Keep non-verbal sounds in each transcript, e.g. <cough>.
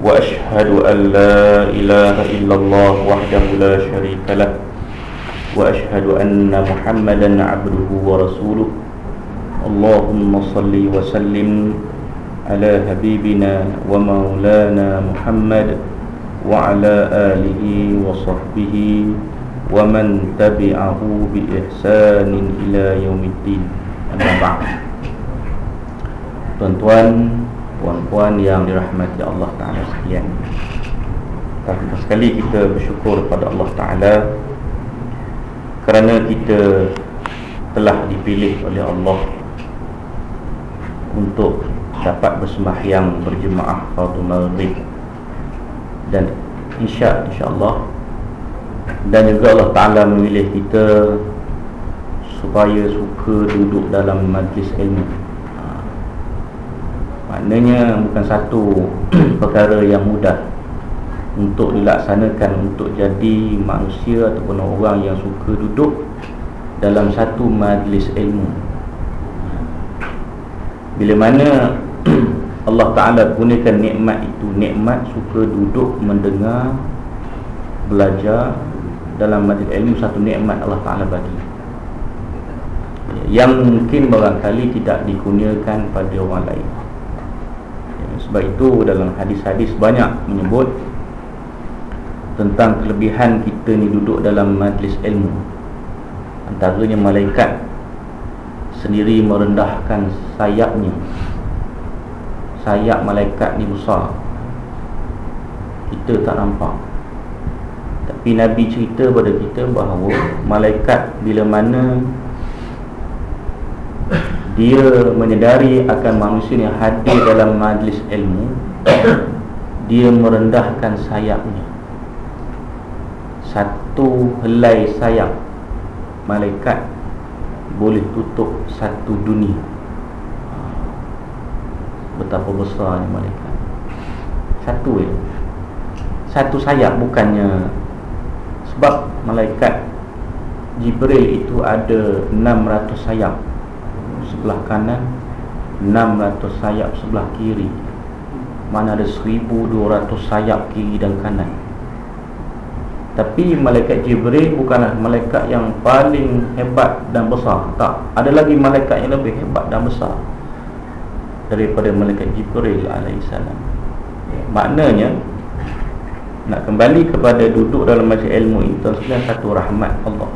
وأشهد أن لا إله إلا الله وحده لا شريك له وأشهد أن محمدا عبده ورسوله اللهم صل وسلم على حبيبنا ومولانا محمد وعلى آله وصحبه ومن تبعه بإحسان إلى يوم الدين أما بعد Tuan-tuan, puan-puan yang dirahmati Allah Ta'ala sekalian. Pertama sekali kita bersyukur kepada Allah Ta'ala Kerana kita telah dipilih oleh Allah Untuk dapat bersembahyang berjemaah Fardhu Maghrib. Dan insya Allah Dan juga Allah Ta'ala memilih kita Supaya suka duduk dalam majlis ilmu Maknanya bukan satu <clears throat> perkara yang mudah Untuk dilaksanakan Untuk jadi manusia ataupun orang yang suka duduk Dalam satu majlis ilmu. Bila mana <clears throat> Allah Ta'ala gunakan nikmat itu Nikmat suka duduk mendengar Belajar Dalam majlis ilmu Satu nikmat Allah Ta'ala bagi. Yang mungkin barangkali tidak dikurniakan pada orang lain sebab itu dalam hadis-hadis banyak menyebut Tentang kelebihan kita ni duduk dalam majlis ilmu. Antaranya malaikat Sendiri merendahkan sayapnya. Sayap malaikat ni besar. Kita tak nampak. Tapi Nabi cerita pada kita bahawa Malaikat bila mana dia menyedari akan manusia yang hadir dalam majlis ilmu. <coughs> Dia merendahkan sayapnya. Satu helai sayap malaikat boleh tutup satu dunia. Betapa besarnya malaikat. Satu ya satu sayap bukannya. Sebab malaikat Jibril itu ada 600 sayap sebelah kanan 600 sayap sebelah kiri. Mana ada 1200 sayap kiri dan kanan. Tapi malaikat Jibril bukanlah malaikat yang paling hebat dan besar. Tak, ada lagi malaikat yang lebih hebat dan besar Daripada malaikat Jibril AS Maknanya Nak kembali kepada duduk dalam majlis ilmu itu Sebenarnya satu rahmat Allah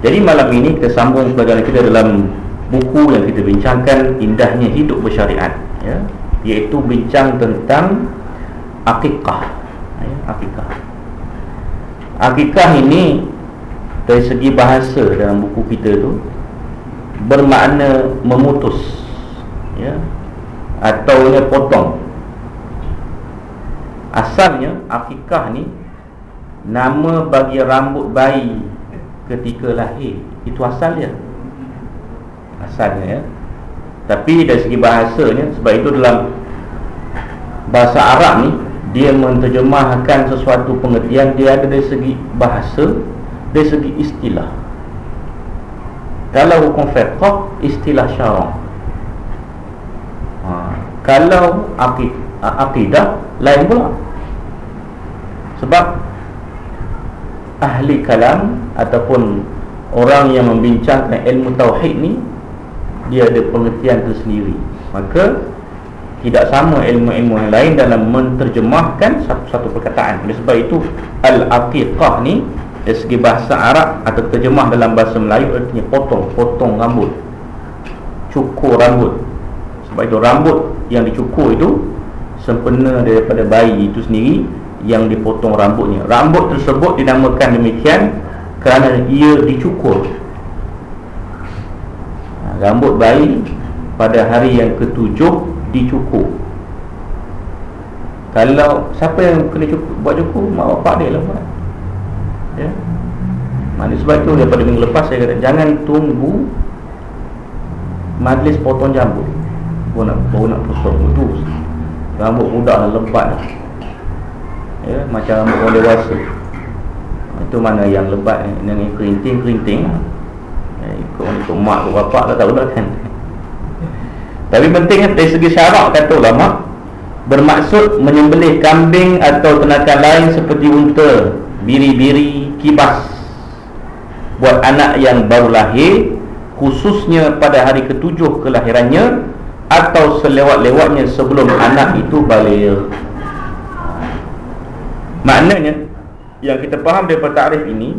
jadi malam ini kita sambung pelajaran kita dalam buku yang kita bincangkan Indahnya Hidup Bersyariat ya, Iaitu bincang tentang Akikah ya, Akikah Akikah ini Dari segi bahasa dalam buku kita tu Bermakna memutus ya, Atau potong. Asalnya Akikah ni Nama bagi rambut bayi ketika lahir itu asalnya asalnya ya. Tapi dari segi bahasanya sebab itu dalam bahasa Arab ni dia menterjemahkan sesuatu pengertian dia ada dari segi bahasa dari segi istilah. Kalau hukum fiqh istilah syarak ha. kalau akidah lain pula. Sebab ahli kalam ataupun orang yang membincangkan ilmu tauhid ni dia ada pengertian tersendiri maka tidak sama ilmu-ilmu yang lain dalam menterjemahkan satu-satu perkataan. Oleh sebab itu al-aqiqah ni dari segi bahasa Arab atau terjemah dalam bahasa Melayu artinya potong, potong rambut. Cukur rambut. Sebab itu rambut yang dicukur itu sempena daripada bayi itu sendiri yang dipotong rambutnya. Rambut tersebut dinamakan demikian Kerana ia dicukur. Rambut bayi pada hari yang ketujuh dicukur. Kalau siapa yang kena cukur, buat cukur Mak bapak dia lah buat. Ya. Mana sebab itu daripada minggu lepas saya kata jangan tunggu majlis potong jambut. Baru nak nak potong itu rambut muda lah lebat lah. Ya macam rambut orang dewasa itu mana yang lebat eh, yang kerinting kerinting lah. ya, ikut ikut mak ikut bapak tak tahu dah kan tapi penting kan dari segi syarak kata ulama bermaksud menyembelih kambing atau ternakan lain seperti unta, biri-biri, kibas buat anak yang baru lahir khususnya pada hari ketujuh kelahirannya atau selewat-lewatnya sebelum anak itu balik. Maknanya yang kita faham daripada takrif ini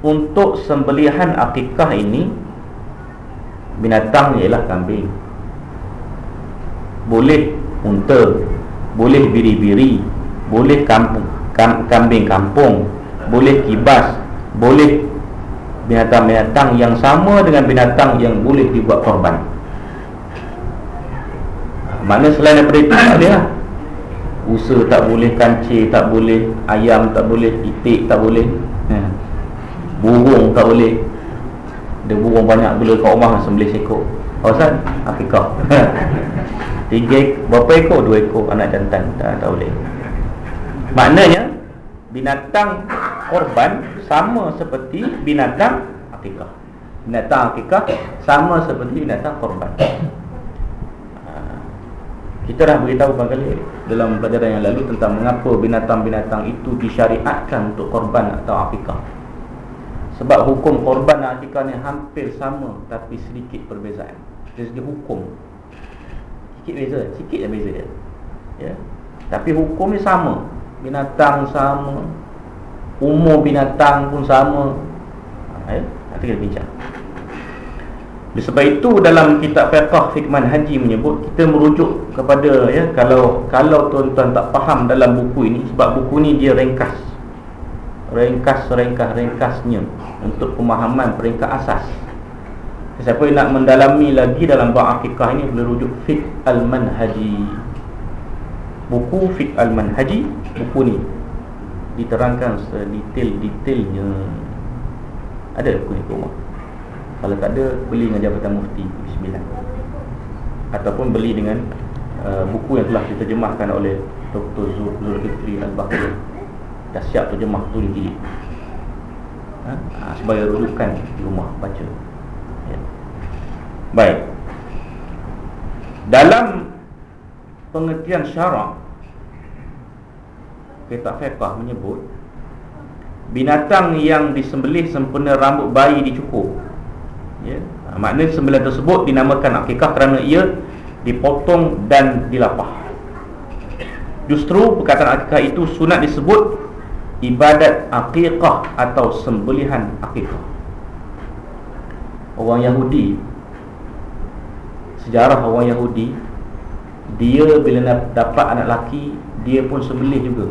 untuk sembelihan akikah ini binatang ialah kambing. Boleh unta boleh biri-biri boleh kampung kam, kambing kampung boleh kibas boleh binatang-binatang yang sama dengan binatang yang boleh dibuat korban. Mana selain daripada itu tak ada lah usa tak boleh kancil tak boleh ayam tak boleh itik tak boleh ha. burung tak boleh. Ada burung banyak gula kat rumah sembelih sekor Awasal Akikah <laughs> Tiga Berapa ekor? Dua ekor anak jantan. Tak, tak boleh. Maknanya Binatang korban Sama seperti binatang akikah. Binatang akikah Sama seperti binatang korban. Ha. kita dah beritahu kali dalam pelajaran yang lalu tentang mengapa binatang-binatang itu disyariatkan untuk korban atau akikah. Sebab hukum korban dan akikah ni hampir sama tapi sedikit perbezaan. Dari segi hukum. Sikit beza sikit je beza dia ya. Tapi hukum ni sama. Binatang sama. Umur binatang pun sama. Ha, ya. Nanti kita bincang sebab itu dalam kitab fiqh fikman haji menyebut kita merujuk kepada ya kalau kalau tuan-tuan tak faham dalam buku ini sebab buku ini dia ringkas ringkas ringkas ringkasnya untuk pemahaman peringkat asas Siapa yang nak mendalami lagi dalam bab akikah ini boleh rujuk Fiqh Al-Manhaji. Buku Fiqh Al-Manhaji, buku ni diterangkan sedetail-detailnya. Ada buku ni rumah. Kalau tak ada, beli dengan Jabatan Mufti Bismillah. Ataupun beli dengan uh, buku yang telah diterjemahkan oleh Dr. Zulkifli Al-Bakri. Dah siap terjemah tu di ha? ha? sebagai rujukan di rumah baca. Baik Dalam Pengertian syarak Kitab fiqah menyebut Binatang yang disembelih sempurna rambut bayi dicukur ya. Ha, maknanya sembelihan tersebut dinamakan akikah kerana ia dipotong dan dilapah. Justru perkataan akikah itu sunat disebut Ibadat akikah atau sembelihan akikah. Orang Yahudi sejarah orang Yahudi dia bila dapat anak laki dia pun sembelih juga.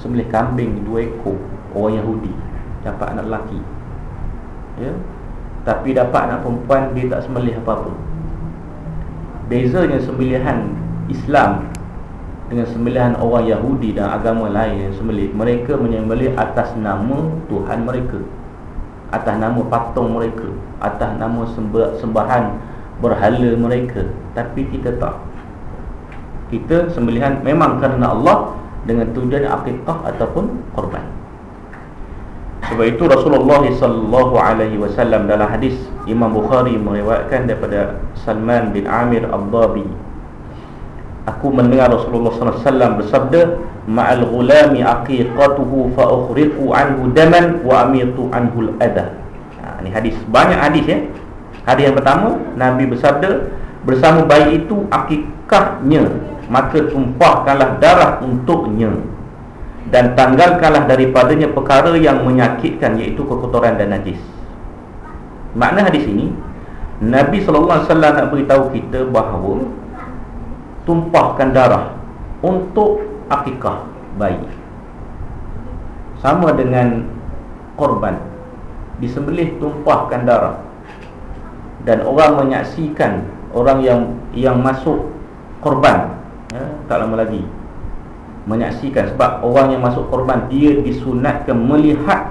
Sembelih kambing dua ekor orang Yahudi dapat anak laki ya? Tapi dapat anak perempuan dia tak sembelih apa-apa. Bezanya sembelihan Islam dengan sembelihan orang Yahudi dan agama lain yang sembelih mereka menyembelih atas nama Tuhan mereka atas nama patung mereka atas nama sembahan berhala mereka. Tapi kita tak. Kita sembelihan memang kerana Allah dengan tujuan akikah ataupun korban sebab itu Rasulullah sallallahu alaihi wasallam dalam hadis Imam Bukhari meriwayatkan daripada Salman bin Amir Ad-Dabi Aku mendengar Rasulullah sallallahu alaihi wasallam bersabda ma'al ghulami aqiqatuhu fa ukhriqu anhu daman wa amitu anhu al-adha. Ha, ini hadis banyak hadis ya. Hadis yang pertama Nabi bersabda bersama bayi itu akikahnya maka tumpahkanlah darah untuknya dan tanggalkanlah daripadanya perkara yang menyakitkan iaitu kekotoran dan najis. Makna hadis ini Nabi sallallahu alaihi wasallam nak beritahu kita bahawa tumpahkan darah untuk akikah bayi. Sama dengan korban. Disembelih tumpahkan darah. Dan orang menyaksikan orang yang yang masuk korban ya, tak lama lagi menyaksikan sebab orang yang masuk korban dia disunatkan melihat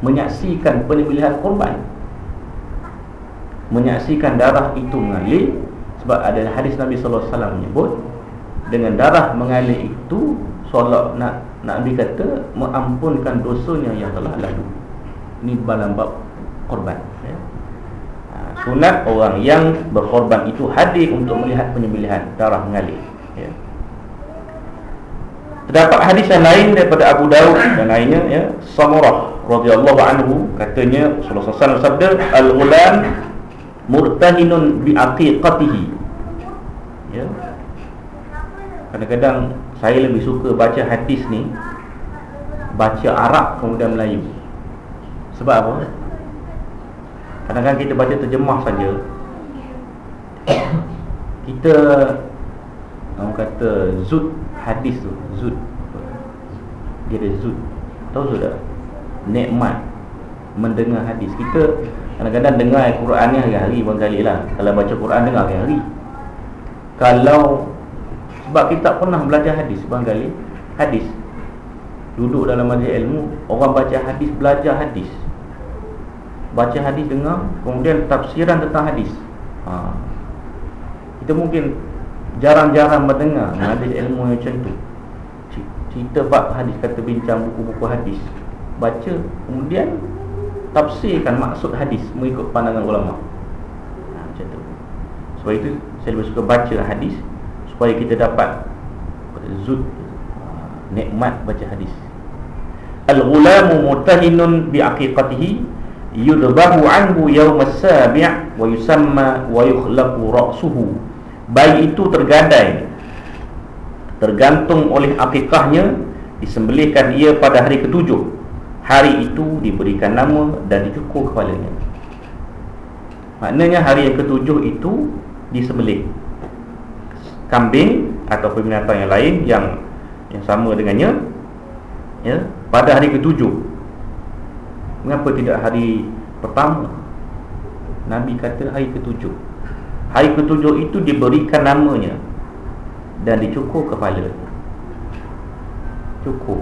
menyaksikan penyembelihan korban menyaksikan darah itu mengalir sebab ada hadis Nabi sallallahu alaihi wasallam menyebut dengan darah mengalir itu solat nak Nabi kata mengampunkan dosanya yang telah lalu. Ini dalam bab korban ya. Ha, sunat orang yang berkorban itu hadir untuk melihat penyembelihan darah mengalir. Terdapat hadis yang lain daripada Abu Dawud dan lainnya ya, Samurah radhiyallahu anhu katanya Rasulullah SAW sabda al-ghulam murtahinun bi aqiqatihi ya. Kadang-kadang saya lebih suka baca hadis ni baca Arab kemudian Melayu. Sebab apa? Kadang-kadang kita baca terjemah saja. Kita orang kata zud hadis tu zud. Dia ada zud. Tahu sudah nikmat mendengar hadis. Kita kadang-kadang dengar Al-Quran ni hari-hari pun kali lah. Kalau baca Quran dengar hari-hari. Kalau sebab kita tak pernah belajar hadis kali hadis. Duduk dalam majlis ilmu orang baca hadis belajar hadis. Baca hadis dengar kemudian tafsiran tentang hadis. Ha. kita mungkin jarang-jarang mendengar majlis ilmu yang macam tu cerita bab hadis kata bincang buku-buku hadis baca kemudian tafsirkan maksud hadis mengikut pandangan ulama. Ha, macam tu. Sebab itu saya lebih suka baca hadis supaya kita dapat zud ha, nikmat baca hadis. Al-ghulamu mutahinun bi aqiqatihi yudbahu anhu yawm as-sabi' wa yusamma wa yukhlaqu ra'suhu. Bayi itu tergadai. Tergantung oleh akikahnya disembelihkan ia pada hari ketujuh. Hari itu diberikan nama dan dicukur kepalanya Maknanya hari yang ketujuh itu disembelih. Kambing atau binatang yang lain yang yang sama dengannya ya, Pada hari ketujuh. Mengapa tidak hari pertama? Nabi kata hari ketujuh Hari ketujuh itu diberikan namanya Dan dicukur kepala. Cukur.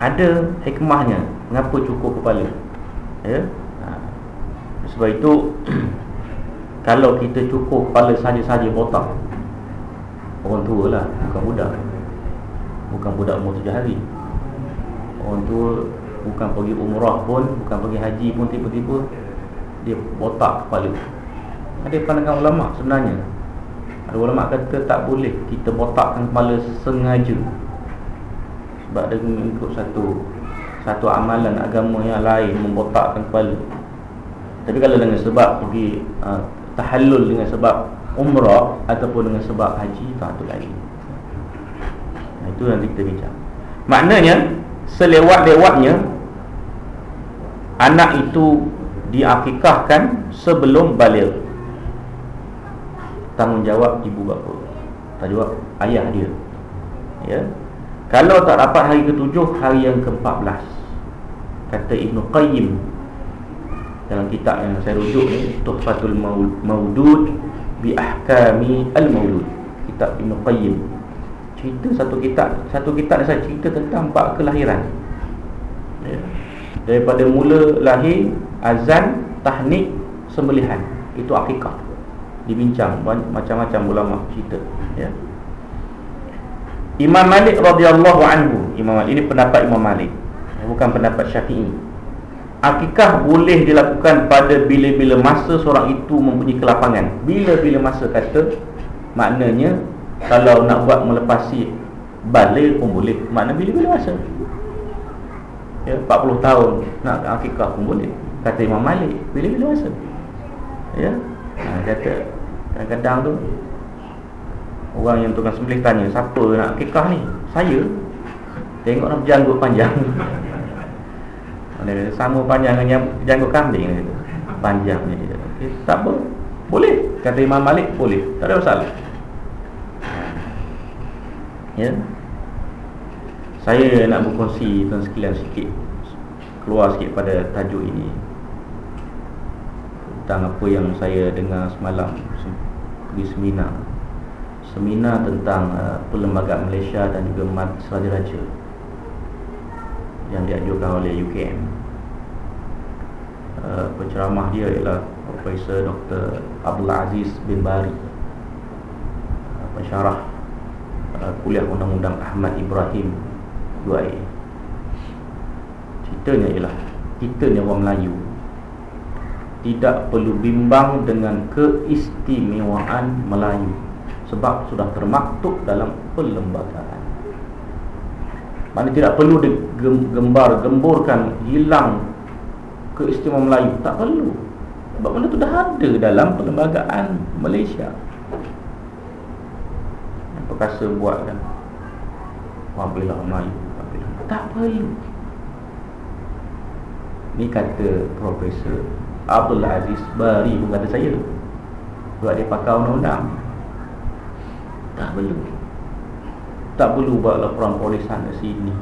Ada hikmahnya mengapa cukur kepala. Ya. Ha. sebab itu <clears throat> kalau kita cukur kepala saja-saja botak orang tua lah bukan budak. Bukan budak umur tujuh hari. Orang tua bukan pergi umrah pun bukan pergi haji pun tiba-tiba dia botak kepala ada pandangan ulama sebenarnya. Ada ulama kata tak boleh kita botakkan kepala sengaja. Sebab dia mengikut satu satu amalan agama yang lain membotakkan kepala. Tapi kalau dengan sebab pergi uh, tahallul dengan sebab umrah ataupun dengan sebab haji itu lain. Nah, itu yang kita bincang. Maknanya selewat-lewatnya anak itu diakikahkan sebelum balik tanggungjawab ibu bapa. Tanggungjawab ayah dia. Ya. Kalau tak dapat hari ketujuh Hari yang ke-14 Kata Ibn Qayyim Dalam kitab yang saya rujuk ni Tuhfatul Maudud Bi Ahkami Al-Maulud. Kitab Ibn Qayyim. Cerita satu kitab Satu kitab saya cerita tentang Bak kelahiran. Ya. Daripada mula lahir Azan Tahnik Sembelihan. Itu akikah Dibincang Macam-macam ulama cerita Ya. Imam Malik radhiyallahu anhu Imam Malik ini pendapat Imam Malik bukan pendapat Syafi'i. Akikah boleh dilakukan pada bila-bila masa seorang itu mempunyai kelapangan? Bila-bila masa kata Maknanya Kalau nak buat melepasi Balik pun boleh. Maknanya bila-bila masa. Ya, 40 tahun Nak akikah pun boleh Kata Imam Malik Bila-bila masa. Ya ha, Kata Kadang-kadang tu. Orang yang tukang sembelih tanya Siapa nak kekah ni? Saya. Tengok nak janggut panjang. <laughs> Sama panjang dengan janggut kambing gitu. Panjang ni okay, Tak apa. Boleh. Kata Imam Malik Boleh. Tak ada masalah. Ya. Saya nak berkongsi Tentang sekalian sikit. Keluar sikit pada tajuk ini Tentang apa yang saya dengar semalam Pergi seminar seminar tentang uh, perlembagaan Malaysia dan juga Majlis Raja yang dianjurkan oleh UKM. Uh, penceramah dia ialah Profesor Dr. Abdul Aziz bin Bari. Uh, pensyarah uh, kuliah Undang-Undang Ahmad Ibrahim 2A. Ceritanya ialah kita ni orang Melayu tidak perlu bimbang dengan keistimewaan Melayu sebab sudah termaktub dalam perlembagaan. Mana tidak perlu digembar gemburkan hilang keistimewaan Melayu, tak perlu. Sebab benda tu dah ada dalam perlembagaan Malaysia. Perkasa buat kan. Wabilah Melayu, wabilah. Tak perlu. Ni kata Profesor Abdul Aziz Bari pun kata saya. Sebab dia pakai undang-undang. Tak perlu. Tak perlu buat laporan polis sana sini.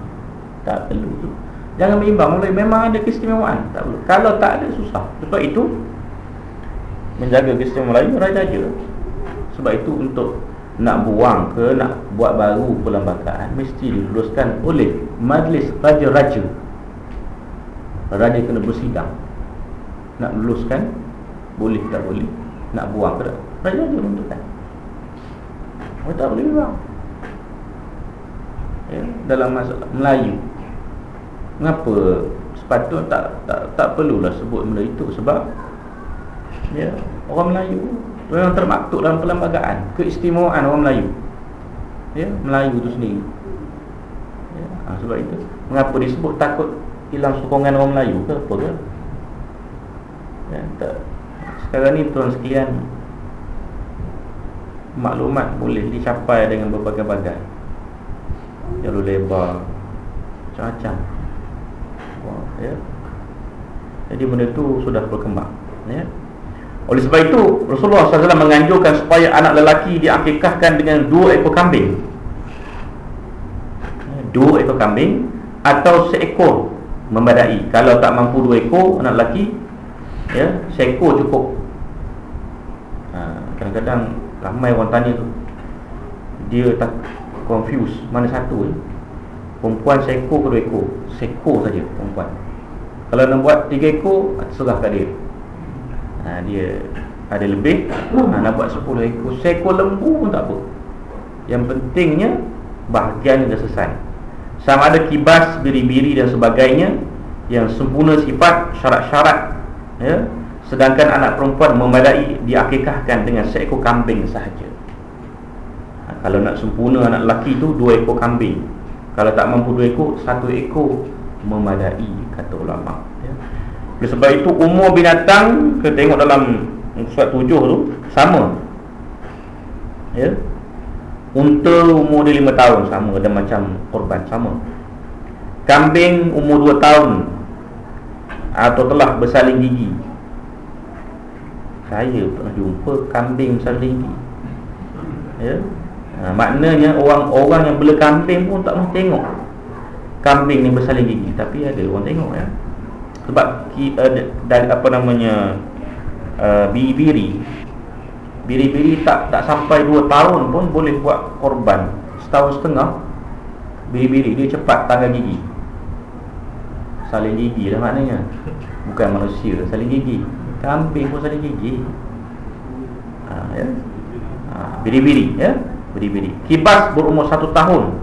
Tak perlu tu. Jangan bimbang mulai memang ada keistimewaan. Tak perlu. Kalau tak ada susah. Sebab itu Menjaga keistimewaan Melayu raja je Sebab itu untuk nak buang ke nak buat baru perlembagaan mesti diluluskan oleh majlis raja-raja. Raja kena bersidang nak luluskan? Boleh tak boleh? Nak buang ke tak? Raja dia menentukan oh, tak boleh buang. Ya, dalam masalah Melayu. Kenapa sepatutnya tak tak tak perlulah sebut benda itu? Sebab ya orang Melayu memang termaktub dalam perlembagaan keistimewaan orang Melayu. Ya Melayu tu sendiri. Ya, ha, sebab itu. Mengapa disebut takut hilang sokongan orang Melayu ke apa ke ya, tak. Sekarang ni tuan sekalian Maklumat boleh dicapai dengan berbagai bagai Jalur lebar Macam-macam ya. Jadi benda tu sudah berkembang ya. Oleh sebab itu Rasulullah SAW menganjurkan supaya anak lelaki diakikahkan dengan dua ekor kambing ya, Dua ekor kambing Atau seekor membadai Kalau tak mampu dua ekor anak lelaki ya seko cukup. Ha, kadang-kadang ramai orang tanya tu. Dia tak confuse. Mana satu eh? perempuan seko ke dua ekor. Seko saja perempuan. Kalau nak buat tiga ekor serah kat dia. Ha, dia ada lebih. Ha, nak buat sepuluh ekor. Seko lembu pun tak apa. Yang pentingnya bahagian dah selesai. Sama ada kibas, biri-biri dan sebagainya yang sempurna sifat syarat-syarat ya? Sedangkan anak perempuan memadai diakikahkan dengan seekor kambing sahaja. Ha, kalau nak sempurna anak lelaki tu dua ekor kambing. Kalau tak mampu dua ekor satu ekor memadai kata ulama ya. Sebab itu umur binatang kita tengok dalam surat tujuh tu sama. Ya? Unta umur dia lima tahun sama. Ada macam korban sama. Kambing umur dua tahun atau telah bersaling gigi. Saya pernah jumpa kambing bersaling gigi. Ya. Ha, maknanya orang-orang yang bela kambing pun tak pernah tengok kambing ni bersaling gigi. Tapi ada orang tengok ya. Sebab uh, dari apa namanya uh, biri-biri biri-biri tak tak sampai 2 tahun pun boleh buat korban. Setahun setengah biri-biri dia cepat tanggal gigi saling gigi lah maknanya. Bukan manusia saling gigi. Kambing pun saling gigi. Ha, ya. Ha, biri-biri ya. Biri-biri. Kibas berumur satu tahun.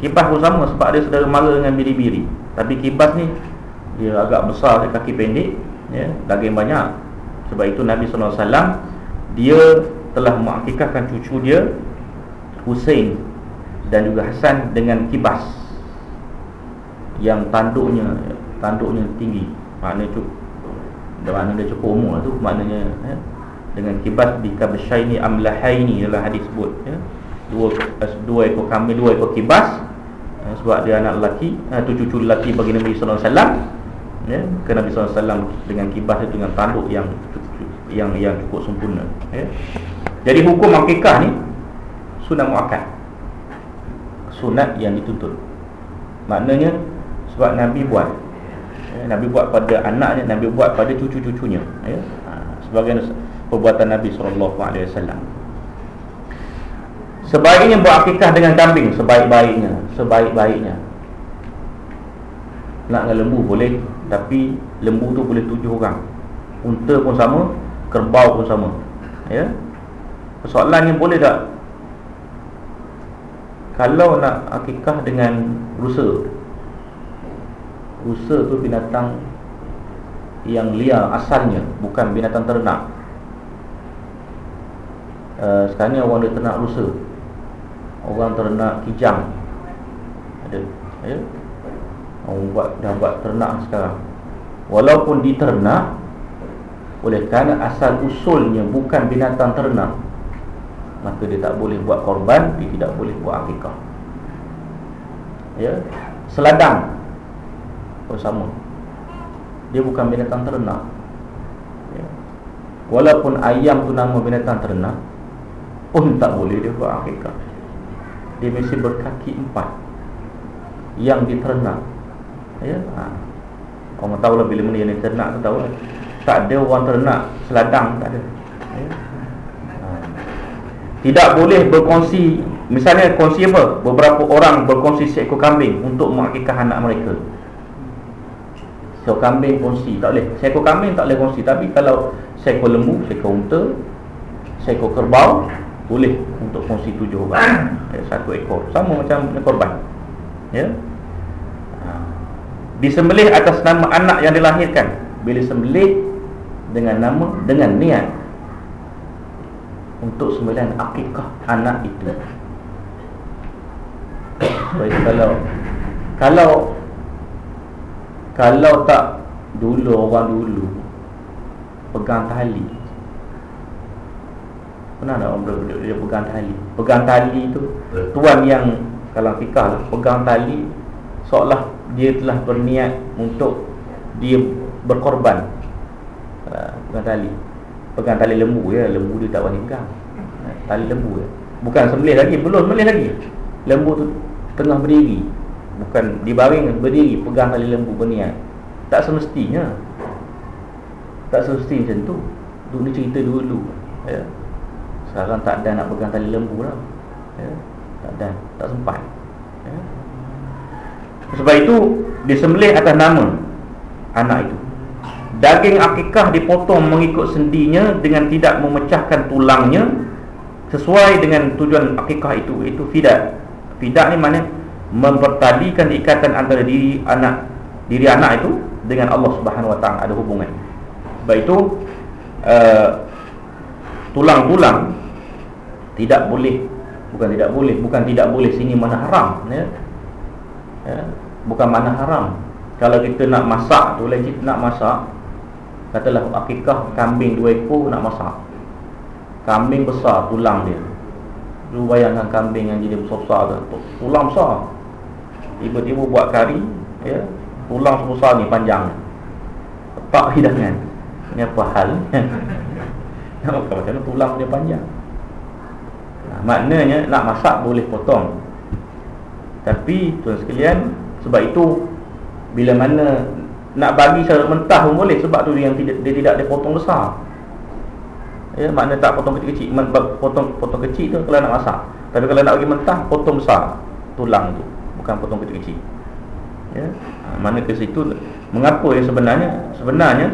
Kibas pun sama sebab dia saudara mara dengan biri-biri. Tapi kibas ni dia agak besar dia kaki pendek ya. Daging banyak. Sebab itu Nabi SAW dia telah mengakikahkan cucu dia Hussein dan juga Hasan dengan kibas yang tanduknya tanduknya tinggi. Makna cukup mana dia cukup umur tu maknanya ya, dengan kibas di kabshaini amlahaini dalam hadis sebut ya. Dua dua ekor kambing dua ekor kibas ya, sebab dia anak lelaki tu cucu lelaki bagi Nabi sallallahu alaihi wasallam ya. Ke Nabi sallallahu alaihi wasallam dengan kibas itu dengan tanduk yang yang yang cukup sempurna ya. Jadi hukum akikah ni sunat muakkad. Sunat yang dituntut. Maknanya sebab Nabi buat. Ya, Nabi buat pada anaknya Nabi buat pada cucu-cucunya. Ya. ha, sebagai perbuatan Nabi SAW Sebaiknya buat akikah dengan kambing Sebaik-baiknya Sebaik-baiknya. Nak dengan lembu boleh Tapi lembu tu boleh tujuh orang. Unta pun sama Kerbau pun sama. Ya? Persoalannya boleh tak? Kalau nak akikah dengan rusa Rusa tu binatang Yang liar asalnya Bukan binatang ternak. Uh, Sekarang ni orang dia ternak rusa orang ternak kijang. Ada ya? Orang buat dah buat ternak sekarang. Walaupun diternak oleh kerana asal usulnya bukan binatang ternak maka dia tak boleh buat korban dia tidak boleh buat akikah. Ya? Seladang pun sama dia bukan binatang ternak. Ya. walaupun ayam tu nama binatang ternak pun tak boleh dia buat akikah dia mesti berkaki empat yang diternak. Ya. Ha. orang tahu lah bila mana yang diternak tu tahu lah. Tak ada orang ternak seladang tak ada. Ya? ha. tidak boleh berkongsi misalnya kongsi apa? Beberapa orang berkongsi seekor kambing untuk mengakikah anak mereka seekor kambing kongsi tak boleh. Seekor kambing tak boleh kongsi. Tapi kalau seekor lembu seekor unta seekor kerbau boleh untuk kongsi tujuh orang <coughs> ya, satu ekor. Sama macam korban. Ya? Ha. disembelih atas nama anak yang dilahirkan. Bila sembelih dengan nama dengan niat untuk sembilan akikah anak itu. <coughs> Baik kalau kalau kalau tak dulu orang dulu pegang tali. Pernah tak orang dia, dia pegang tali? Pegang tali tu Tuan yang Kalau fikah lah Pegang tali Seolah dia telah berniat Untuk Dia berkorban. Uh, Pegang tali. Pegang tali lembu ya Lembu dia tak boleh pegang uh, Tali lembu ya. Bukan sembelih lagi Belum sembelih lagi. Lembu tu Tengah berdiri Bukan dibaring Berdiri Pegang tali lembu berniat. Tak semestinya. Tak semestinya macam tu. Itu ni cerita dulu. Ya. Sekarang tak ada nak pegang tali lembu lah. Ya? Tak ada, tak sempat. Ya? Sebab itu Disembelih atas nama Anak itu. Daging akikah dipotong mengikut sendinya Dengan tidak memecahkan tulangnya Sesuai dengan tujuan akikah itu Itu fidat. Fidat ni mana Mempertalikan ikatan antara diri anak Diri anak itu Dengan Allah subhanahu wa ta'ala. Ada hubungan. Sebab itu uh, Tulang-tulang tidak boleh bukan tidak boleh bukan tidak boleh sini mana haram ya, ya. bukan mana haram. Kalau kita nak masak tu lagi nak masak katalah akikah kambing dua ekor nak masak. Kambing besar tulang dia. Lu bayangkan kambing yang jadi besar-besar tu tulang besar tiba-tiba buat kari ya tulang sebesar ni panjang. Tak hidangan ni apa hal? <laughs> Macam mana tulang dia panjang? Maknanya nak masak boleh potong. Tapi tuan sekalian Sebab itu Bila mana Nak bagi secara mentah pun boleh Sebab tu dia, yang tidak, dia tidak ada potong besar. Ya, makna tak potong kecil-kecil potong potong kecil tu kalau nak masak. Tapi kalau nak bagi mentah potong besar tulang tu, bukan potong kecil-kecil. Ya. Ha, mana ke situ mengapa yang sebenarnya sebenarnya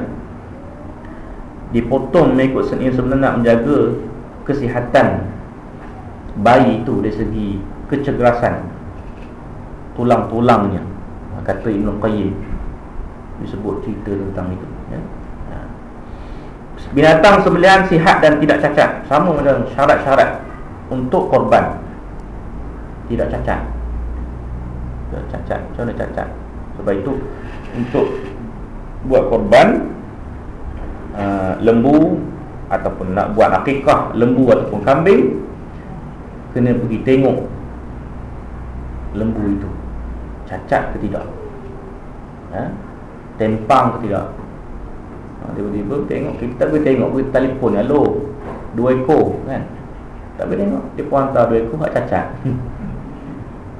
dipotong mengikut seni sebenarnya nak menjaga kesihatan bayi itu dari segi kecergasan tulang-tulangnya kata Ibn Qayyim disebut cerita tentang itu ya. ya. binatang sembelihan sihat dan tidak cacat sama dengan syarat-syarat untuk korban tidak cacat cacat. Macam mana cacat? Sebab itu untuk buat korban uh, lembu ataupun nak buat akikah lembu ataupun kambing kena pergi tengok lembu itu. Cacat ke tidak? Ha? tempang ke tidak? Ha, tiba-tiba tengok kita tak boleh tengok pergi telefon halo dua ekor kan? Tak boleh tengok. Dia pun hantar dua ekor cacat <laughs>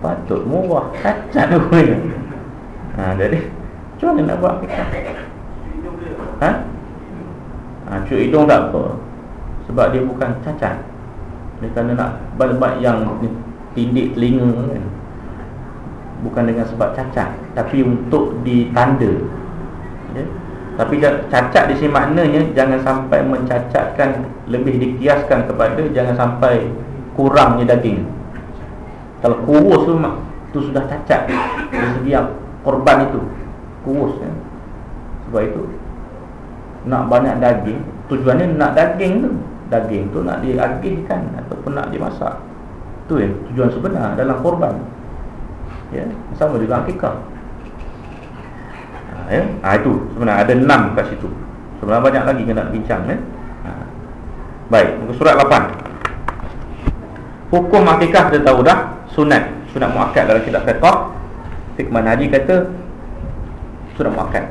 patut murah. Cacat tu ha, jadi macam mana nak buat? Kita ha? ha, cuci hidung tak apa. Sebab dia bukan cacat. Dia kerana nak Banyak yang Tindik telinga kan Bukan dengan sebab cacat Tapi untuk ditanda. Ya? Tapi cacat di sini maknanya Jangan sampai mencacatkan Lebih dikiaskan kepada Jangan sampai kurangnya daging Kalau kurus tu Itu sudah cacat. Dari segi yang korban itu. Kurus ya? Sebab itu Nak banyak daging Tujuannya nak daging tu. Daging tu nak diagihkan Ataupun nak dimasak. Itu ya tujuan sebenar dalam korban. Ya Sama juga akikah ha, ya? ha, Itu sebenarnya ada enam kat situ. Sebenarnya banyak lagi kena bincang ya? ha. Baik Muka surat 8 Hukum akikah kita tahu dah Sunat Sunat muakkad dalam kitab fiqah Fikman Haji kata Sunat muakkad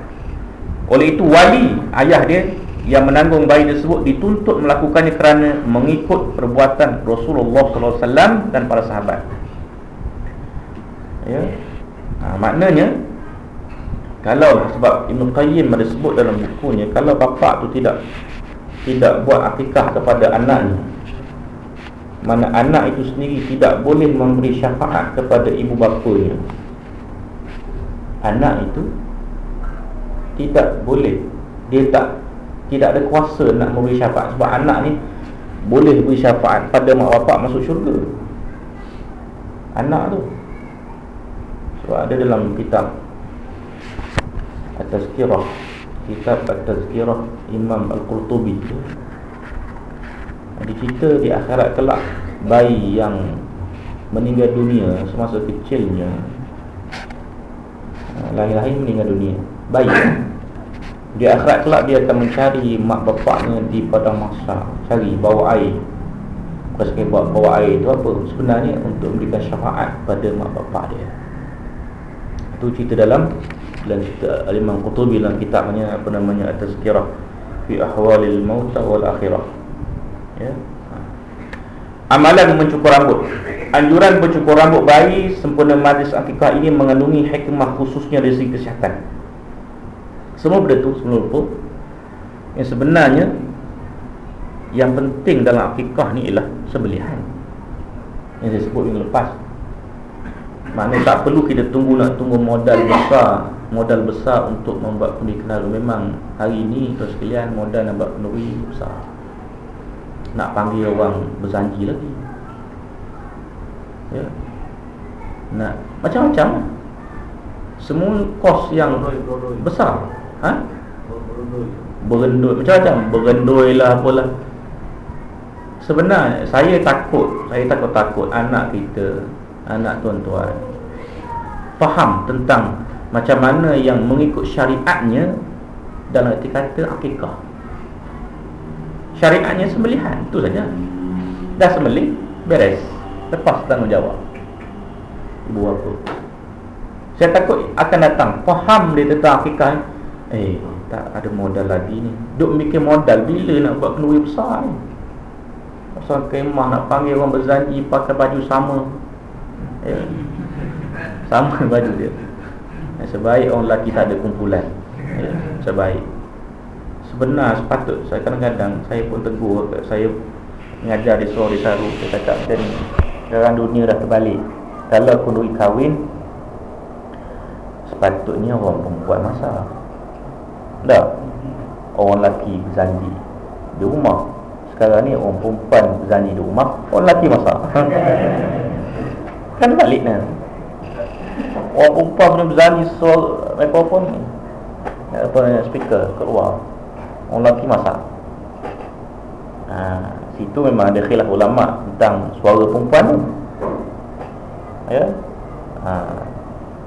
Oleh itu wali Ayah dia yang menanggung bayi tersebut dituntut melakukannya kerana mengikut perbuatan Rasulullah SAW dan para sahabat. Ya. Ha, maknanya kalau sebab Ibn Qayyim ada sebut dalam bukunya kalau bapa tu tidak tidak buat akikah kepada anaknya mana anak itu sendiri tidak boleh memberi syafaat kepada ibu bapanya. Anak itu tidak boleh. Dia tak tidak ada kuasa nak memberi syafaat. Sebab anak ni boleh beri syafaat pada mak bapak masuk syurga. Anak tu. Sebab ada dalam kitab At-Tazkirah. Kitab At-Tazkirah Imam Al-Qurtubi cerita di akhirat kelak bayi yang meninggal dunia semasa kecilnya lahir-lahir meninggal dunia bayi. Di akhirat kelak dia akan mencari mak bapaknya di padang masa Cari bawa air. Bukan sekali bawa, air itu apa? Sebenarnya untuk memberikan syafaat pada mak bapak dia. Itu cerita dalam Dalam cerita Al-Imam Qutubi dalam kitabnya Apa namanya At-Tazkirah Fi ahwalil mauta wal akhirah Ya. Amalan mencukur rambut. Anjuran mencukur rambut bayi Sempurna majlis akikah ini Mengandungi hikmah khususnya dari segi kesihatan. Semua benda tu semua lupa Yang sebenarnya Yang penting dalam akikah ni ialah Sembelihan. Yang saya sebut minggu lepas. Maknanya tak perlu kita tunggu nak tunggu modal besar Modal besar untuk membuat kenduri kenal. Memang hari ini tuan sekalian modal nak buat kenduri besar Nak panggil orang berzanji lagi. Ya. Nak macam-macam. Semua kos yang besar. Ha? Berendui Macam-macam. Berendui lah apalah. Sebenarnya Saya takut. Saya takut-takut Anak kita Anak tuan-tuan Faham tentang Macam mana yang mengikut syariatnya Dalam arti kata akikah Syariatnya sembelihan. Itu saja. Dah sembelih Beres. Lepas tanggungjawab. Ibu apa Saya takut akan datang. Faham dia tentang akikah Eh tak ada modal lagi ni. Duk mikir modal bila nak buat kenduri besar ni? Pasal kemah nak panggil orang berzanji pakai baju sama. Eh, Sama <laughs> baju dia. Eh, Sebaik orang lelaki tak ada kumpulan. Eh, Sebaik Sebenar sepatut. Saya kadang-kadang Saya pun tegur Saya mengajar di Suara Saru Saya cakap macam ni Sekarang dunia dah terbalik. Kalau kenduri kahwin Sepatutnya orang perempuan masak tak? Orang lelaki berzani Di rumah. Sekarang ni orang perempuan berzani di rumah Orang lelaki masak Kan balik ni. Orang perempuan punya berzani Suara mikrofon ni. Apa speaker keluar Orang lelaki masak. Ha, Situ memang ada khilaf ulama' Tentang suara perempuan Ya? Ha,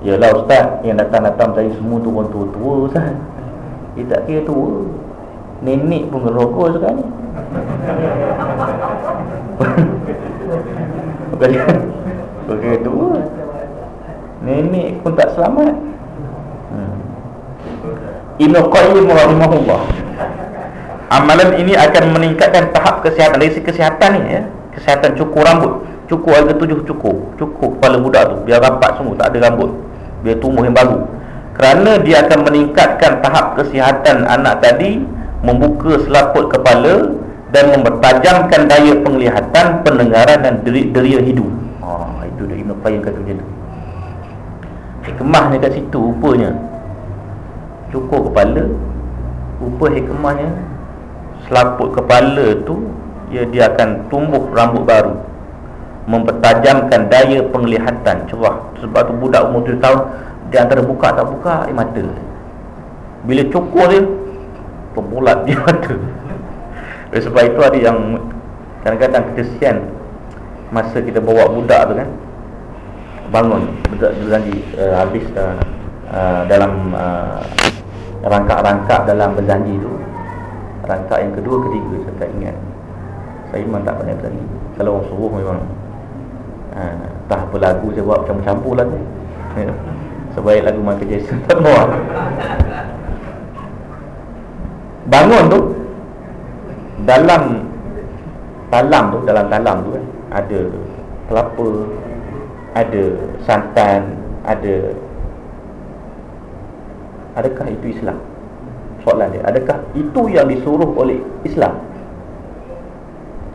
Yalah ustaz Yang datang-datang Dari semua tu orang tua-tua Ustaz. Dia tak kira tua. Nenek pun ngerokok sekarang ni. <laughs> Bukan Bukan tua. Nenek pun tak selamat. Hmm. Ibn Qayyim Rahimahullah Amalan ini akan meningkatkan tahap kesihatan Dari kesihatan ni ya Kesihatan cukur rambut Cukur harga tujuh cukur Cukur kepala budak tu Biar rapat semua Tak ada rambut Biar tumbuh yang baru kerana dia akan meningkatkan tahap kesihatan anak tadi membuka selaput kepala dan mempertajamkan daya penglihatan, pendengaran dan deria hidup. Ha, itu dah Ibn Qayyim kata macam tu. Hikmahnya kat situ rupanya cukur kepala rupa hikmahnya selaput kepala tu ya dia akan tumbuh rambut baru. Mempertajamkan daya penglihatan cerah. Sebab tu budak umur 7 tahun dia antara buka tak buka air mata. Bila cukur dia terbulat di <laughs> mata. Oleh sebab itu ada yang kadang-kadang kesian masa kita bawa budak tu kan bangun berjanji uh, habis uh, uh, dalam uh, rangkak-rangkak dalam berjanji tu. Rangkak yang kedua ketiga saya tak ingat. Saya memang tak pernah berjanji. Kalau orang suruh memang uh, tak apa lagu saya buat campur-campur lagu. <laughs> Sebaik lagu Michael Jackson <laughs> tak mau bangun tu dalam talam tu dalam talam tu kan ada kelapa ada santan ada adakah itu Islam? Soalan dia adakah itu yang disuruh oleh Islam?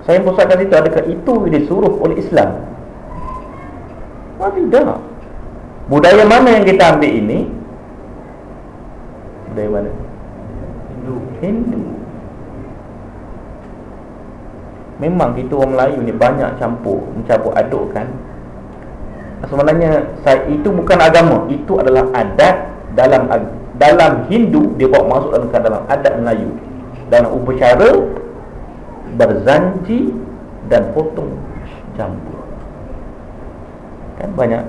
Saya pusatkan itu adakah itu yang disuruh oleh Islam? Oh, tidak. Budaya mana yang kita ambil ini? Budaya mana? Hindu. Hindu. Memang kita orang Melayu ni banyak campur Mencampur adukkan Sebenarnya saya, itu bukan agama Itu adalah adat Dalam dalam Hindu Dia bawa masuk dalam, dalam adat Melayu. Dalam upacara Berzanji Dan potong campur Kan banyak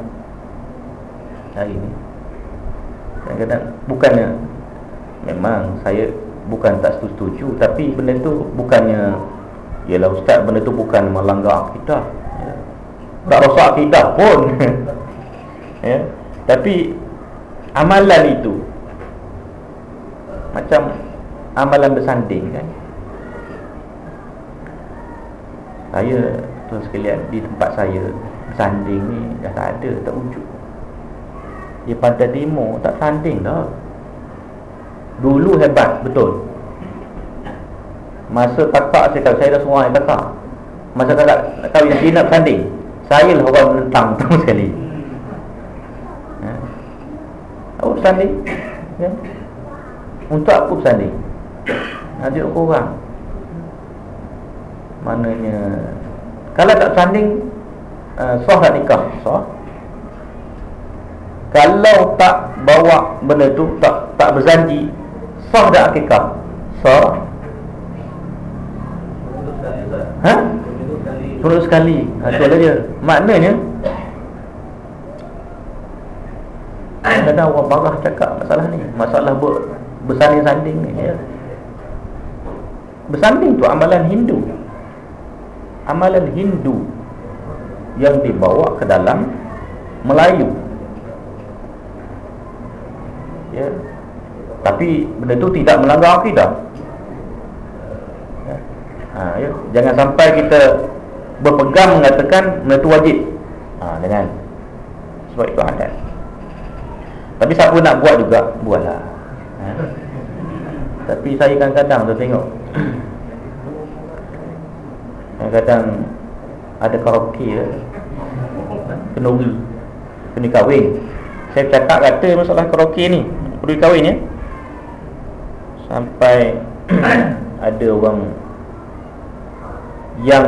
Hari ni. Kadang-kadang Bukannya Memang saya Bukan tak setuju Tapi benda tu bukannya Yalah ustaz benda tu bukan melanggar akidah. Ya. Tak rosak akidah pun. <laughs> Ya. Tapi Amalan itu Macam Amalan bersanding kan. Saya Tuan sekalian Di tempat saya Bersanding ni Dah tak ada Tak wujud. Di pantai timur Tak sanding dah Dulu hebat Betul. Masa kakak saya kata saya dah yang kakak Masa kakak kahwin dia nak bersanding. Saya lah orang menentang <laughs> tu sekali. Ha? Aku bersanding ya? Untuk aku bersanding Nanti aku orang Maknanya Kalau tak bersanding uh, Soh tak nikah. Soh? Kalau tak bawa benda tu Tak tak berjanji Soh tak akikah Soh? Ha? Turut sekali. Ha, Itu saja Maknanya Kadang-kadang orang marah cakap masalah ni. Masalah ber, bersanding-sanding ni ya. Bersanding tu amalan Hindu. Amalan Hindu Yang dibawa ke dalam Melayu. Ya. Tapi benda tu tidak melanggar akidah. Ha, ya? Jangan sampai kita Berpegang mengatakan Benda itu wajib. Ha, Jangan Sebab itu adat. Tapi siapa nak buat juga Buatlah. Tapi saya kadang-kadang tu tengok. Kadang-kadang Ada karaoke ya? Kenuri Kena kahwin. Saya cakap kata masalah karaoke ni. Perlu kahwin ya? Sampai <coughs> Ada orang yang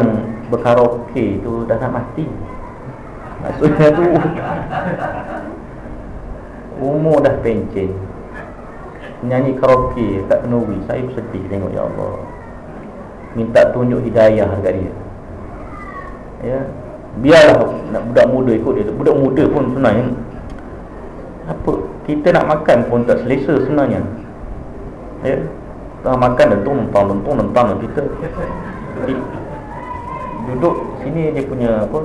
berkaraoke tu dah nak mati. Maksudnya tu <laughs> Umur dah pencen Nyanyi karaoke kat Kenuri Saya sedih tengok Ya Allah. Minta tunjuk hidayah dekat dia. Ya. Biarlah nak budak muda ikut dia. Budak muda pun sebenarnya Apa? Kita nak makan pun tak selesa sebenarnya. Ya. Tengah makan dan tong tong tong kita. Duduk sini dia punya apa?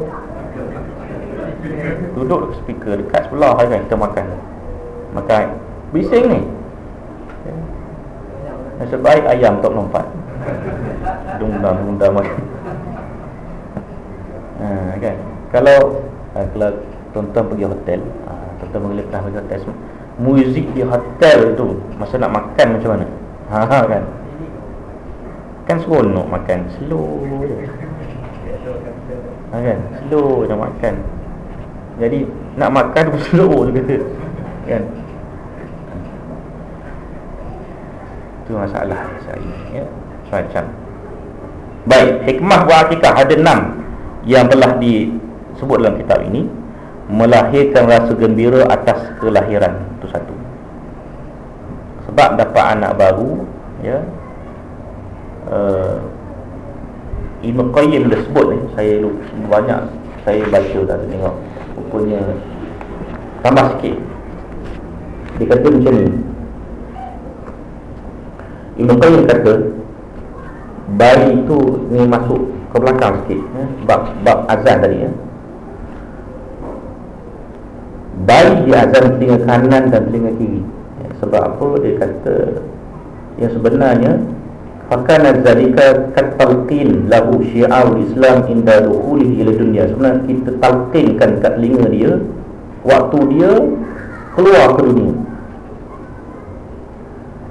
Duduk speaker dekat sebelah kan kita makan. Makan. Bising ni Nasib baik ayam tak lompat. Dunda-dunda makan ha, kan? Kalau ha, Kalau tuan-tuan pergi hotel ha, Tuan-tuan boleh pernah pergi hotel Muzik di hotel tu Masa nak makan macam mana? Ha, kan? Kan seronok makan. Slow je. Ha, kan? Slow je makan. Jadi nak makan pun <laughs> slow kata. Kan Itu masalah saya ya? Macam Baik, hikmah buat akikah ada enam Yang telah disebut dalam kitab ini. Melahirkan rasa gembira atas kelahiran Itu satu. Sebab dapat anak baru Ya. Uh, Ibn Qayyim dah sebut ni Saya banyak Saya baca tadi tengok Rupanya Tambah sikit. Dia kata macam ni Ibn Qayyim kata Bayi itu ni masuk ke belakang sikit ya? bab, bab azan tadi ya? Bayi di azan telinga kanan dan telinga kiri ya, Sebab apa dia kata Yang sebenarnya Fakana zalika katalqin lahu syi'ar Islam inda dukhulih ila dunia. Sebenarnya kita talqinkan kat telinga dia waktu dia keluar ke dunia.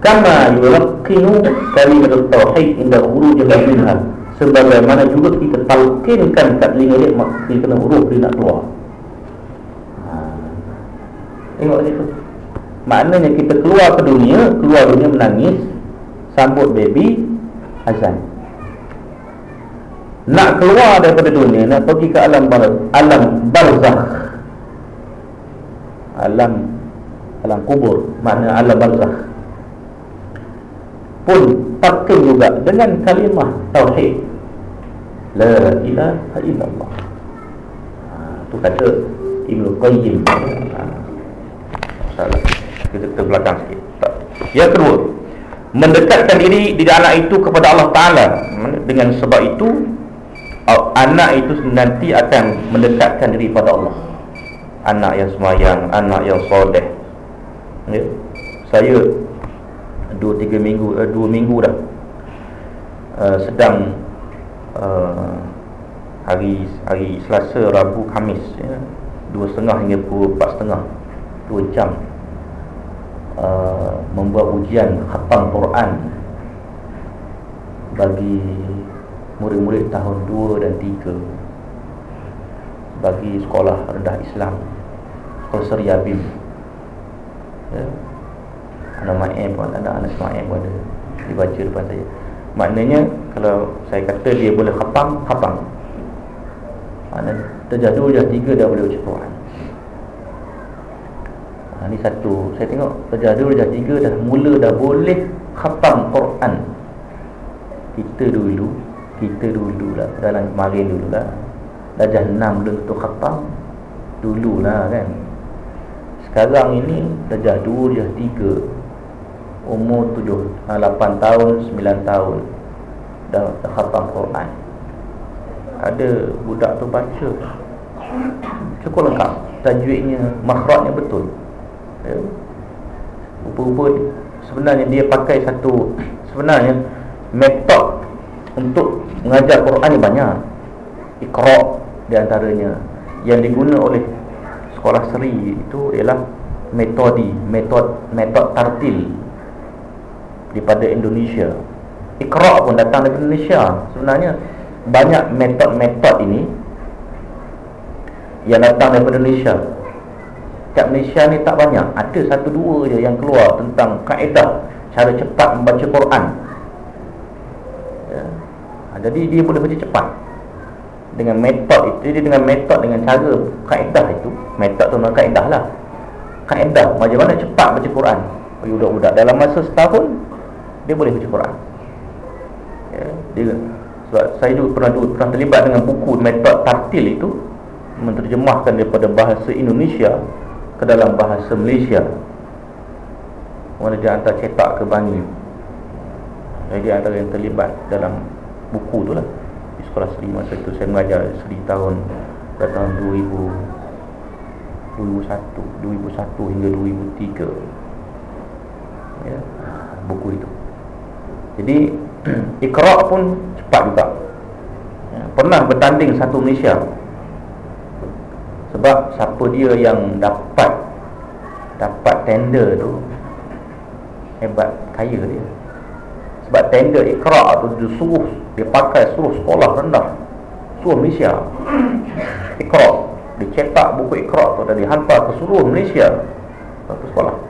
Kama yulqinu kalimat tauhid inda khuruj minha. Sebagaimana juga kita talqinkan kat telinga dia maka kena huruf dia nak keluar. Ha. Tengok situ. Maknanya kita keluar ke dunia, keluar dunia menangis, sambut baby, azan nak keluar daripada dunia nak pergi ke alam bar alam barzakh alam alam kubur makna alam barzakh pun pakai juga dengan kalimah tauhid. La ilaha illallah. Ha, tu kata Ibnu Qayyim. Ha, salah kita, kita belakang sikit. Yang kedua mendekatkan diri di anak itu kepada Allah Ta'ala. Dengan sebab itu anak itu nanti akan mendekatkan diri kepada Allah. Anak yang semayang anak yang soleh. Ya. saya dua tiga minggu uh, dua minggu dah uh, sedang uh, hari hari Selasa Rabu Kamis ya. dua setengah hingga pukul empat setengah dua jam Uh, membuat ujian khatam Quran bagi murid-murid tahun 2 dan 3 bagi sekolah rendah Islam sekolah Seriabim ya. Anak Ma'im pun ada anak Ma'im pun ada. Dibaca depan saya. Maknanya kalau saya kata dia boleh khatam khatam maknanya terjadu dah 3 dah boleh baca Quran. Ha, Ini satu. Saya tengok Darjah dua, darjah tiga Dah mula dah boleh Khatam Quran. Kita dulu Kita dulu lah. Dalam kemarin dulu lah. Darjah enam belum tentu khatam Dulu lah kan? Sekarang ini Darjah dua, darjah tiga Umur tujuh ha, Lapan tahun, sembilan tahun Dah, dah khatam Quran. Ada budak tu baca. Cukup lengkap. Tajwidnya, makhrajnya betul. Ya. Rupa-rupa Sebenarnya dia pakai satu Sebenarnya Metod Untuk mengajar Quran ni banyak. Iqra' di antaranya Yang diguna oleh Sekolah seri itu ialah Metodi Metod metod tartil Daripada Indonesia. Iqra' pun datang dari Indonesia Sebenarnya Banyak metod-metod ini Yang datang daripada Indonesia kat Malaysia ni tak banyak. Ada satu dua je yang keluar tentang kaedah Cara cepat membaca Quran. Ya. ha, Jadi dia boleh baca cepat. Dengan metod itu Jadi dengan metod dengan cara kaedah itu Metod tu memang kaedah lah. Kaedah macam mana cepat baca Quran? Budak-budak. Dalam masa setahun Dia boleh baca Quran. Ya. dia, Sebab saya juga pernah, pernah terlibat dengan buku metod tartil itu Menterjemahkan daripada bahasa Indonesia ke dalam bahasa Malaysia. Mana dia hantar cetak ke Bangi. Jadi dia antara yang terlibat dalam buku tu lah. Di sekolah seri masa itu saya mengajar seri tahun Pada tahun 2000 2001 2001 hingga 2003 ya, Buku itu Jadi Iqra' pun cepat juga. Ya, Pernah bertanding satu Malaysia. Sebab siapa dia yang dapat Dapat tender tu Hebat Kaya dia. Sebab tender ikra tu dia suruh dia pakai suruh sekolah rendah. Suruh Malaysia. Ikra dia cetak buku ikra tu dan dihantar ke seluruh Malaysia. Satu sekolah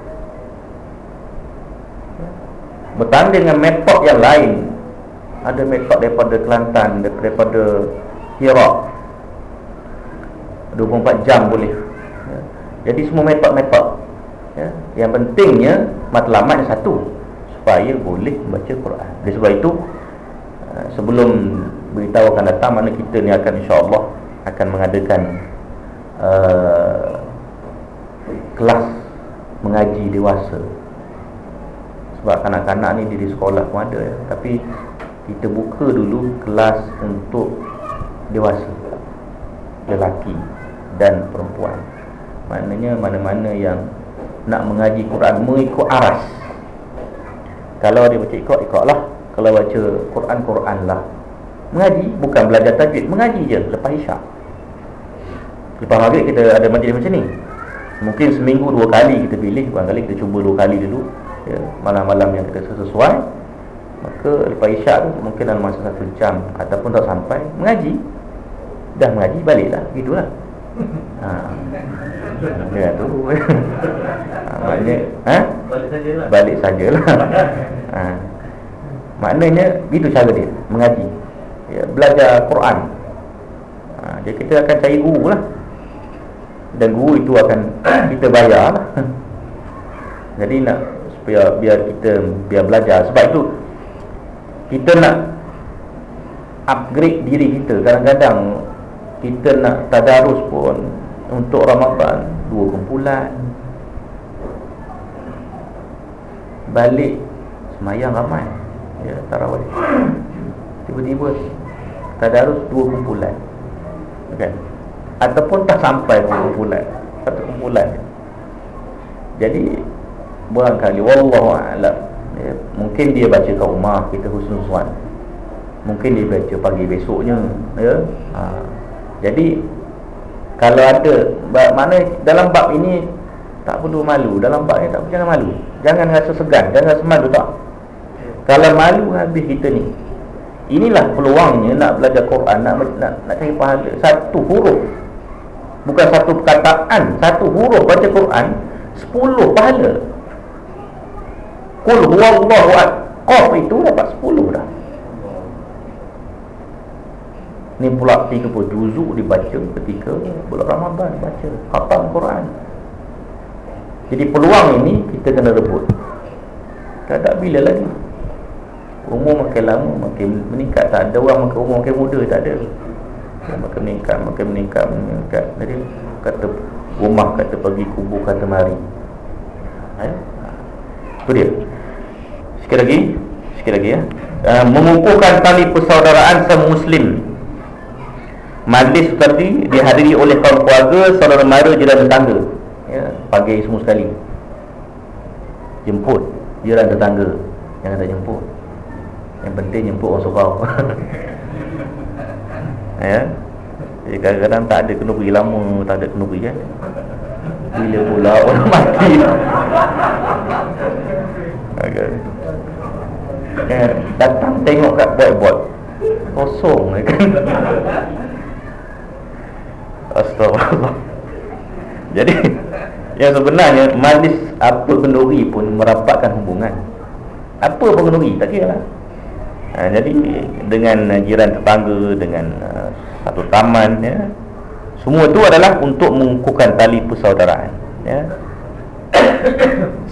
bertanding dengan metod yang lain. Ada metod daripada Kelantan daripada Iraq 24 jam boleh. Ya. jadi semua metod-metod ya. yang pentingnya matlamat yang satu supaya boleh membaca Quran. Oleh sebab itu uh, sebelum beritahu akan datang mana kita ni akan insyaAllah akan mengadakan uh, kelas mengaji dewasa sebab kanak-kanak ni di sekolah pun ada ya. tapi kita buka dulu kelas untuk dewasa lelaki dan perempuan. Maknanya mana-mana yang nak mengaji Quran mengikut aras. Kalau dia baca ikut ikutlah. Kalau baca Quran Quran lah mengaji bukan belajar tajwid mengaji je lepas isyak. Lepas maghrib kita ada majlis macam ni. Mungkin seminggu dua kali kita pilih kali kita cuba dua kali dulu ya, malam-malam yang kita sesuai maka lepas isyak tu mungkin dalam masa satu jam ataupun tak sampai mengaji. Dah mengaji baliklah. Gitulah. Ha <laughs> ya tu. Ha, <laughs> maknanya ha? Balik sajalah. Balik sajalah. Ha <laughs> maknanya itu cara dia mengaji. Ya, belajar Quran. Ha, jadi kita akan cari guru lah. Dan guru itu akan <clears throat> kita bayar lah. Jadi nak supaya biar kita biar belajar. Sebab itu kita nak upgrade diri kita. Kadang-kadang kita nak tadarus pun untuk Ramadan dua kumpulan. Balik semayang ramai. Ya tarawih. Tiba-tiba tadarus dua kumpulan. Kan? Ataupun tak sampai dua kumpulan. Satu kumpulan. Jadi barangkali wallahu a'lam. Ya, mungkin dia baca kat rumah kita husnuzwan mungkin dia baca pagi besoknya ya. Ha. jadi kalau ada mana dalam bab ini tak perlu malu. Dalam bab ni tak perlu jangan malu. Jangan rasa segan jangan rasa malu tak? Kalau malu habis kita ni inilah peluangnya nak belajar Quran nak nak, nak cari pahala. Satu huruf bukan satu perkataan satu huruf baca Quran sepuluh pahala Kul huwallahu ahad. Qaf itu dapat 10 dah. Ni pula 30 juzuk dibaca ketika bulan Ramadan baca khatam Quran. Jadi peluang ini kita kena rebut. Tak ada bila lagi. Umur makin lama makin meningkat tak ada orang makin umur makin muda tak ada. Makin meningkat makin meningkat meningkat. Jadi kata rumah kata pergi kubu kata mari. Ayuh. Itu dia. Sekali lagi Sekali lagi ya. Uh, Mengukuhkan tali persaudaraan semua muslim Majlis seperti dihadiri oleh kaum keluarga Saudara mara jiran tetangga. Ya, Pagi semua sekali. Jemput jiran tetangga. Jangan tak jemput. Yang penting jemput orang surau <laughs> Ya. Jadi kadang-kadang tak ada kena pergi lama Tak ada kena pergi kan Bila pula orang mati? Okay. eh, Datang tengok kat buat-buat Kosong eh, kan? Astagfirullah. Jadi Yang sebenarnya Majlis apa kenduri pun Merapatkan hubungan. Apa pun kenduri Tak kira lah. Ha, Jadi Dengan jiran tetangga Dengan uh, Satu taman ya, Semua itu adalah Untuk mengukuhkan tali persaudaraan Ya.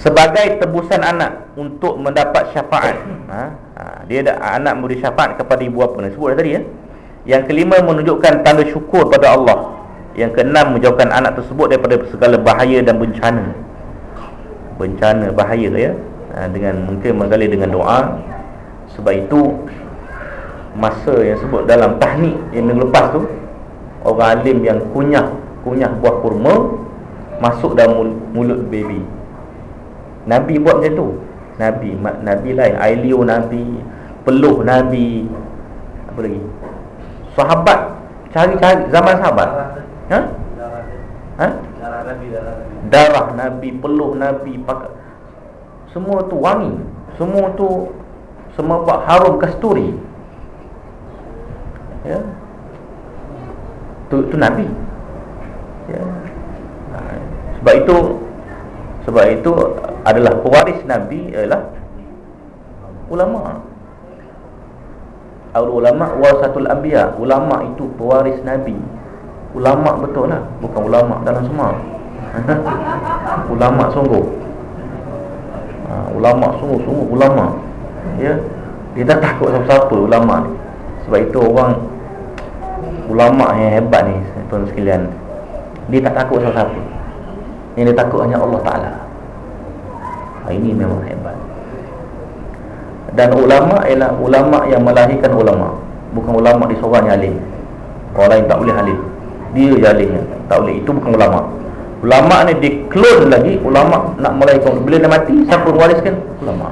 Sebagai tebusan anak untuk mendapat syafaat ha? Ha, dia ada anak memberi syafaat kepada ibu bapa ni sebut tadi ya. Yang kelima menunjukkan tanda syukur pada Allah. Yang keenam menjauhkan anak tersebut daripada segala bahaya dan bencana. Bencana bahaya ya. Ha, dengan mungkin menggali dengan doa. Sebab itu masa yang sebut dalam tahnik yang minggu lepas tu orang alim yang kunyah kunyah buah kurma masuk dalam mulut baby. Nabi buat macam tu. Nabi Nabi lain Ailio Nabi Peluh Nabi. Apa lagi? Sahabat. Cari-cari Zaman sahabat. Ha? Ha? Darah Nabi Peluh Nabi pakai. Semua tu wangi. Semua tu Semerbak harum kasturi. Ya Itu, itu Nabi Ya Sebab itu Sebab itu adalah pewaris Nabi ialah Ulama' Al-ulama warasatul anbiya. Ulama itu pewaris nabi. Ulama betul lah, bukan ulama dalam semua. <laughs> ulama sungguh. Ha, ulama sungguh-sungguh ulama. Ya. Dia tak takut siapa-siapa ulama ni. Sebab itu orang ulama yang hebat ni, tuan sekalian. Dia tak takut siapa-siapa. Yang dia takut hanya Allah Taala. Ha, ini memang hebat. Dan ulama ialah ulama yang melahirkan ulama Bukan ulama di seorang yang alim Orang lain tak boleh alim Dia je alimnya Tak boleh, itu bukan ulama Ulama ni diklon lagi Ulama nak melahirkan Bila dia mati, siapa mewariskan? Ulama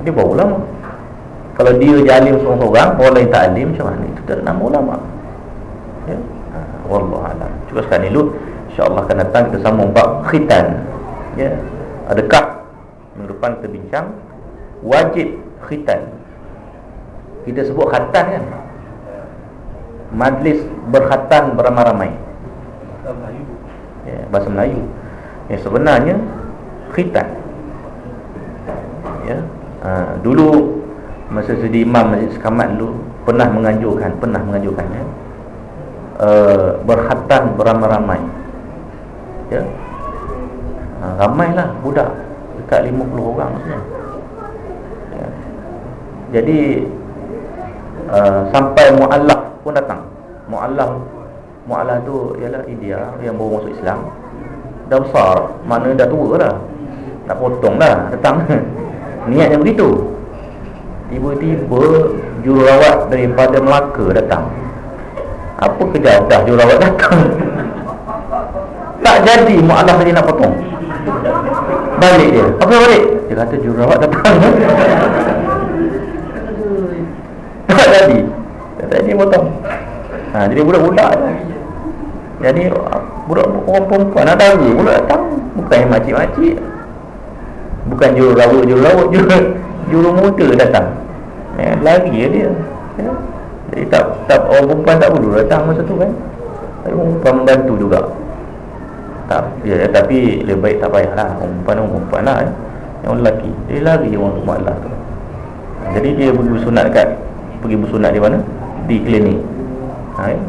Dia bawa ulama Kalau dia je alim seorang-seorang Orang lain tak alim, macam mana? Itu tak nama ulama. Ya? Ha, Wallahualam Cuba sekarang ni dulu InsyaAllah akan datang kita sambung bab khitan. Ya? Adakah minggu depan kita bincang wajib khitan? Kita sebut khatan kan? Majlis berkhatan beramai-ramai. Ya, bahasa Melayu. Ya, sebenarnya khitan. Ya, ha, dulu masa jadi imam masjid sekamat dulu pernah menganjurkan pernah menganjurkan ya, uh, berkhatan beramai-ramai ya, ha, ramailah budak dekat 50 orang sebenarnya. Ya. Jadi uh, sampai muallaf pun datang. Muallaf muallaf tu ialah India yang baru masuk Islam. Dah besar, mana dah tua dah. Nak potong dah datang. <laughs> Niatnya begitu. Tiba-tiba jururawat daripada Melaka datang. Apa kejadah jururawat datang? <laughs> tak jadi muallaf tadi nak potong. Balik dia. Apa balik? Dia kata jurawat datang. <laughs> Tak jadi. Tak jadi potong. Ha, jadi budak-budak. Jadi budak orang perempuan nak tahu budak datang. Bukan yang makcik-makcik. Bukan jurawat jurawat juru, muda datang. Ya, lagi dia. Ya. jadi tak, tak orang perempuan tak perlu datang masa tu kan. Tapi orang perempuan membantu juga. Tak ya, tapi lebih baik tak payahlah. Umpan umpan lah eh. yang lelaki. Dia lari orang rumah Allah tu. Jadi dia pergi bersunat dekat pergi bersunat di mana? Di klinik. Ha, ya?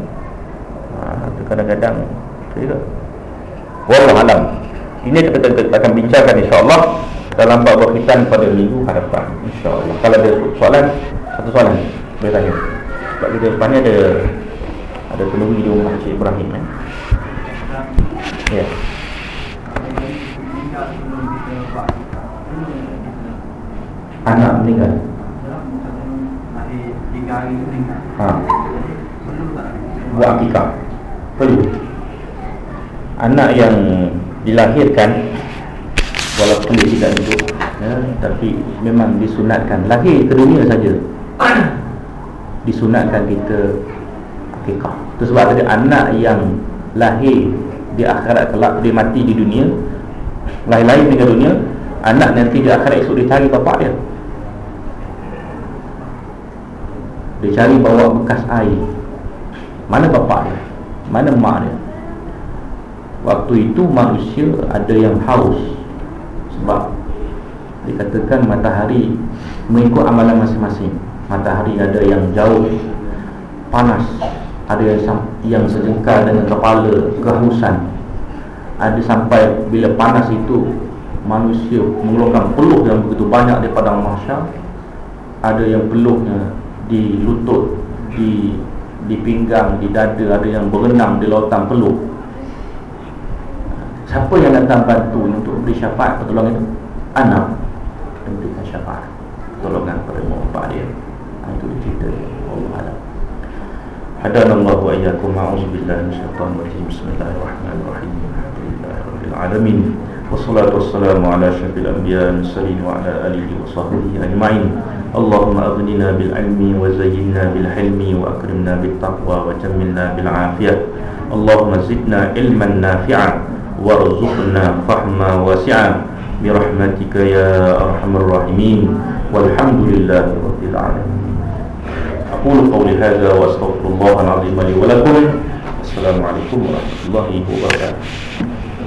ha, tu kadang-kadang tu juga. Wallah alam. Ini kita akan bincangkan insyaAllah dalam bab berkaitan pada minggu hadapan insyaAllah kalau ada soalan satu soalan boleh tanya sebab kita depan ni ada ada penuhi di rumah Cik Ibrahim eh. Ya. Anak meninggal. Ha. Buat akikah. Perlu. Anak yang dilahirkan walaupun dia tidak hidup ya, tapi memang disunatkan lahir ke dunia saja. <clears throat> Disunatkan kita akikah. Itu sebab ada anak yang lahir di akhirat kelak dia mati di dunia lain-lain dengan dunia anak nanti di akhirat esok dia cari bapak dia. Dia cari bawa bekas air. Mana bapak dia? Mana mak dia? Waktu itu manusia ada yang haus sebab dikatakan matahari mengikut amalan masing-masing. Matahari ada yang jauh panas. Ada yang yang sejengkal dengan kepala kehausan ada sampai bila panas itu manusia mengeluarkan peluh yang begitu banyak di padang mahsyar. Ada yang peluhnya di lutut di di pinggang di dada. Ada yang berenang di lautan peluh siapa yang datang bantu untuk beri syafaat pertolongan anak pentingkan syafaat pertolongan pada mu'afak dia itu dia cerita Allah Alam حدانا الله وإياكم أعوذ بالله من الشيطان الرجيم بسم الله الرحمن الرحيم الحمد لله رب العالمين والصلاة والسلام على أشرف الأنبياء المرسلين وعلى آله وصحبه أجمعين اللهم أغننا بالعلم وزينا بالحلم وأكرمنا بالتقوى وجملنا بالعافية اللهم زدنا علما نافعا وارزقنا فهما واسعا برحمتك يا أرحم الراحمين والحمد لله رب العالمين أقول قولي هذا وأستغفر الله العظيم لي ولكم السلام عليكم ورحمة الله وبركاته